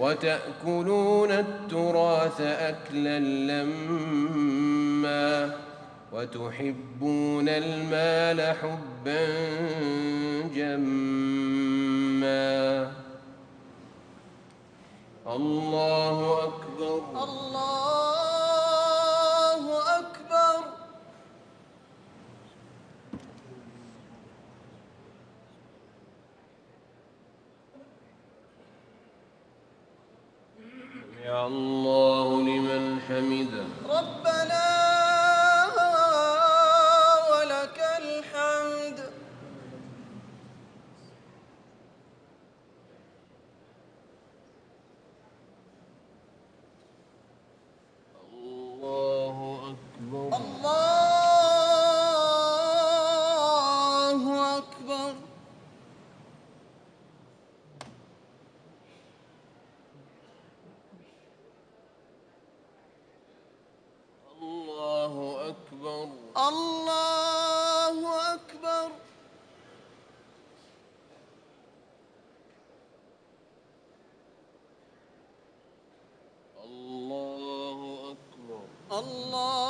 وتأكلون التراث أكلا لما وتحبون المال حبا جما. الله أكبر. الله الله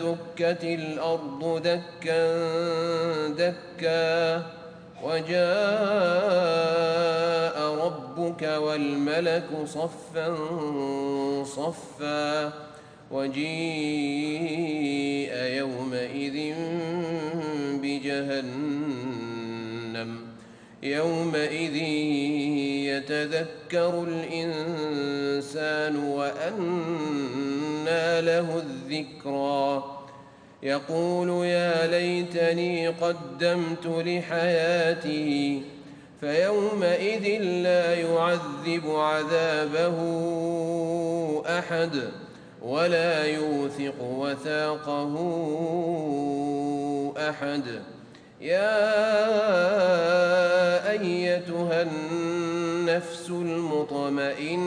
دكت الأرض دكا دكا وجاء ربك والملك صفا صفا وجيء يومئذ بجهنم. يومئذ يتذكر الإنسان وأنى له الذكرى. يقول يا ليتني قدمت لحياتي فيومئذ لا يعذب عذابه أحد ولا يوثق وثاقه أحد. يا أيتها النفس المطمئنة